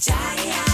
Giant.